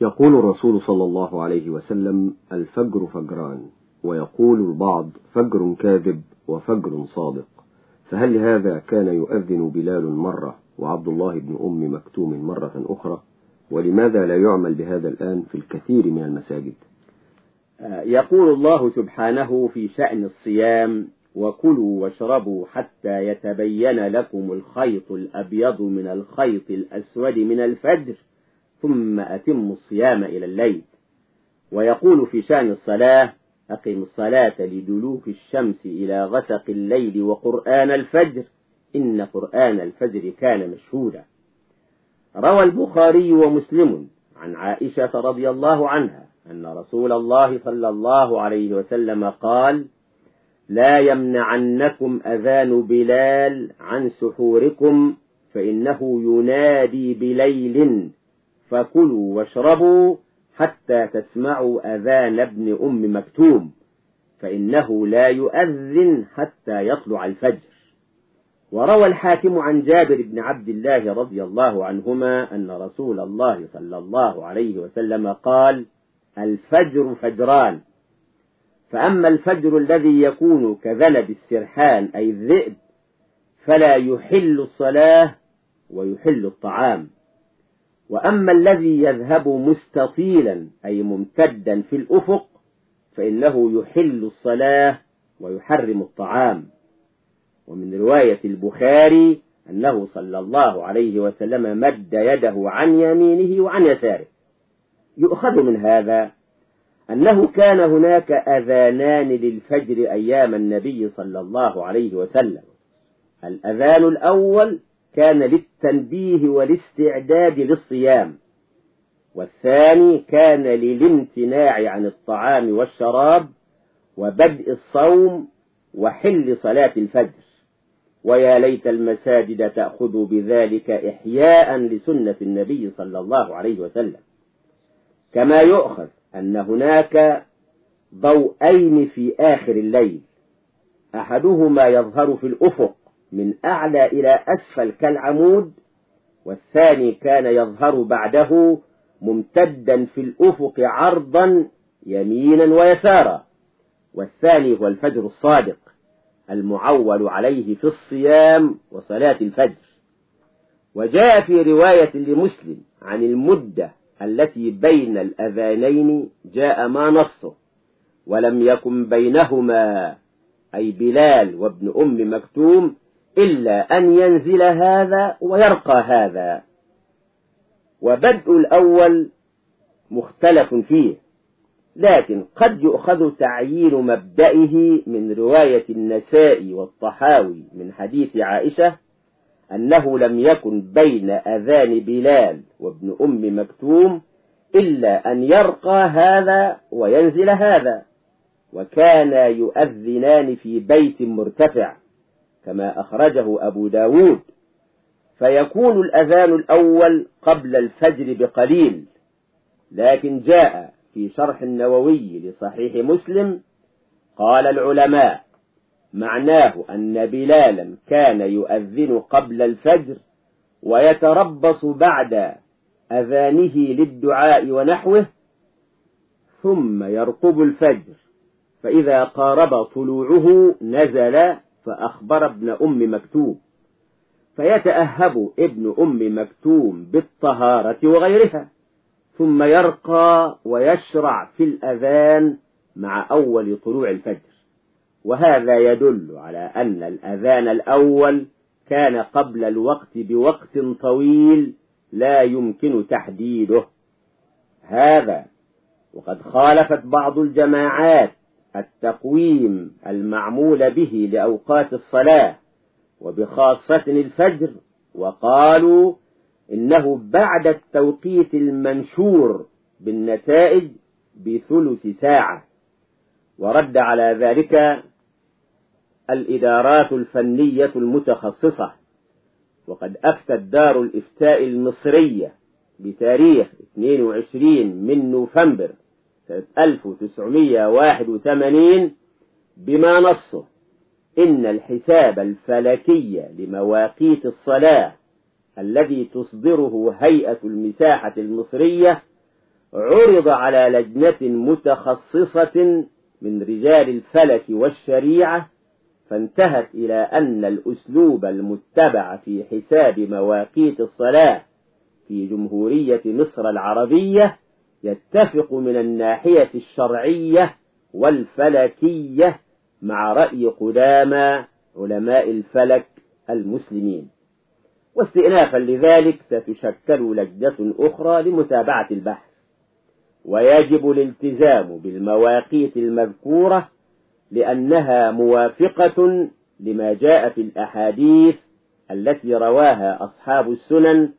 يقول الرسول صلى الله عليه وسلم الفجر فجران ويقول البعض فجر كاذب وفجر صادق. فهل هذا كان يؤذن بلال مرة وعبد الله بن أم مكتوم مرة أخرى؟ ولماذا لا يعمل بهذا الآن في الكثير من المساجد؟ يقول الله سبحانه في شأن الصيام وكلوا واشربوا حتى يتبين لكم الخيط الأبيض من الخيط الأسود من الفجر. ثم أتموا الصيام إلى الليل. ويقول في شأن الصلاة أقم الصلاة لدلوك الشمس إلى غسق الليل وقرآن الفجر. إن قرآن الفجر كان مشهودا. روى البخاري ومسلم عن عائشة رضي الله عنها أن رسول الله صلى الله عليه وسلم قال لا يمنعنكم أذان بلال عن سحوركم فإنه ينادي بليل. فكلوا واشربوا حتى تسمعوا أذان ابن أم مكتوم فإنه لا يؤذن حتى يطلع الفجر. وروى الحاكم عن جابر بن عبد الله رضي الله عنهما أن رسول الله صلى الله عليه وسلم قال الفجر فجران فأما الفجر الذي يكون كذنب السرحان أي الذئب فلا يحل الصلاة ويحل الطعام. وأما الذي يذهب مستطيلا أي ممتدا في الأفق فإنه يحل الصلاة ويحرم الطعام. ومن رواية البخاري أنه صلى الله عليه وسلم مد يده عن يمينه وعن يساره. يؤخذ من هذا أنه كان هناك أذانان للفجر أيام النبي صلى الله عليه وسلم. الأذان الأول كان للتنبيه والاستعداد للصيام. والثاني كان للامتناع عن الطعام والشراب وبدء الصوم وحل صلاة الفجر. ويا ليت المساجد تأخذ بذلك إحياء لسنة النبي صلى الله عليه وسلم. كما يؤخذ أن هناك ضوءين في آخر الليل أحدهما يظهر في الأفق من أعلى إلى أسفل كالعمود والثاني كان يظهر بعده ممتدا في الأفق عرضا يمينا ويسارا والثاني هو الفجر الصادق المعول عليه في الصيام وصلاة الفجر. وجاء في رواية لمسلم عن المدة التي بين الأذانين جاء ما نصه ولم يكن بينهما أي بلال وابن أم مكتوم إلا أن ينزل هذا ويرقى هذا. وبدء الأول مختلف فيه لكن قد يؤخذ تعيين مبدئه من رواية النساء والطحاوي من حديث عائشة أنه لم يكن بين أذان بلال وابن أم مكتوم إلا أن يرقى هذا وينزل هذا وكانا يؤذنان في بيت مرتفع. كما أخرجه أبو داود. فيكون الأذان الأول قبل الفجر بقليل لكن جاء في شرح النووي لصحيح مسلم قال العلماء معناه أن بلالا كان يؤذن قبل الفجر ويتربص بعد أذانه للدعاء ونحوه ثم يرقب الفجر. فإذا قارب طلوعه نزل فأخبر ابن أم مكتوم فيتأهب ابن أم مكتوم بالطهارة وغيرها ثم يرقى ويشرع في الأذان مع أول طلوع الفجر. وهذا يدل على أن الأذان الأول كان قبل الوقت بوقت طويل لا يمكن تحديده. هذا وقد خالفت بعض الجماعات التقويم المعمول به لأوقات الصلاة وبخاصة الفجر وقالوا إنه بعد التوقيت المنشور بالنتائج بثلث ساعة. ورد على ذلك الإدارات الفنية المتخصصة. وقد أفتت دار الإفتاء المصرية بتاريخ 22 من نوفمبر سنة 1981 بما نصه. إن الحساب الفلكي لمواقيت الصلاة الذي تصدره هيئة المساحة المصرية عرض على لجنة متخصصة من رجال الفلك والشريعة فانتهت إلى أن الأسلوب المتبع في حساب مواقيت الصلاة في جمهورية مصر العربية يتفق من الناحية الشرعية والفلكية مع رأي قدامى علماء الفلك المسلمين. واستئنافا لذلك ستشكل لجنة أخرى لمتابعة البحث. ويجب الالتزام بالمواقيت المذكورة لأنها موافقة لما جاء في الأحاديث التي رواها أصحاب السنن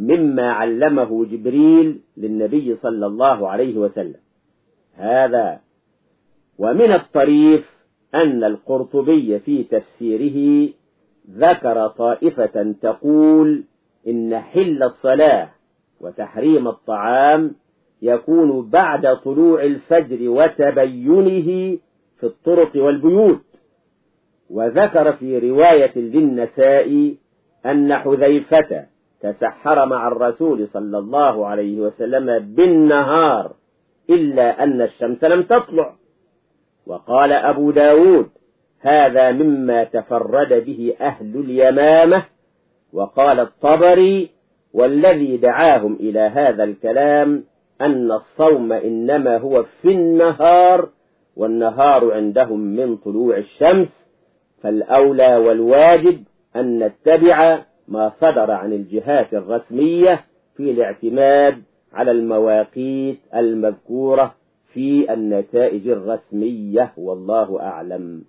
مما علمه جبريل للنبي صلى الله عليه وسلم. هذا ومن الطريف أن القرطبي في تفسيره ذكر طائفة تقول إن حل الصلاة وتحريم الطعام يكون بعد طلوع الفجر وتبينه في الطرق والبيوت. وذكر في رواية للنساء أن حذيفة تسحر مع الرسول صلى الله عليه وسلم بالنهار إلا أن الشمس لم تطلع. وقال أبو داود هذا مما تفرد به أهل اليمامة. وقال الطبري والذي دعاهم إلى هذا الكلام أن الصوم إنما هو في النهار والنهار عندهم من طلوع الشمس. فالأولى والواجب أن نتبع ما صدر عن الجهات الرسمية في الاعتماد على المواقيت المذكورة في النتائج الرسمية والله أعلم.